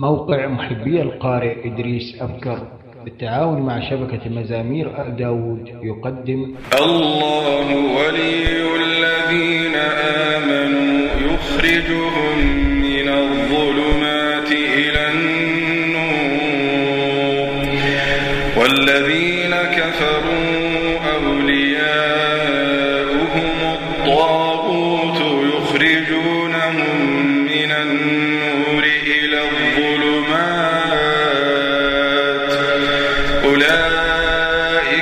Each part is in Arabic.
موقع محبي القارئ إدريس أبكر بالتعاون مع شبكة مزامير داود يقدم الله ولي الذين آمنوا يخرجهم من الظلمات إلى النور. والذين كفروا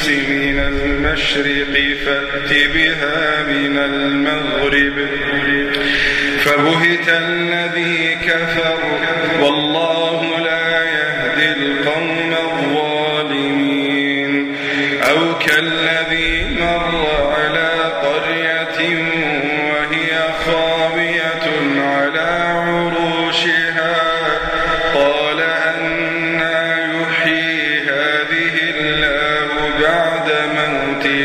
بالشمس من المشرق فأت بها من المغرب. فبهت الذي كفر والله لا يهدي القوم الظالمين. أو كالذي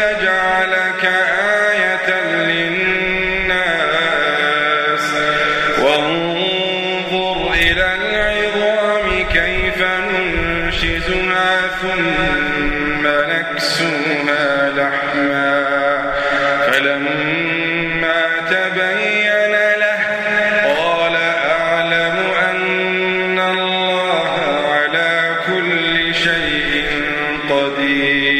ولنجعلك آية للناس. وانظر إلى العظام كيف ننشزها ثم نكسوها لحما. فلما تبين له قال أعلم أن الله على كل شيء قدير.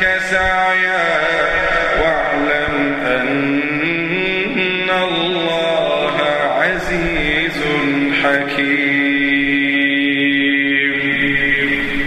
لك سعيا واعلم أن الله عزيز حكيم.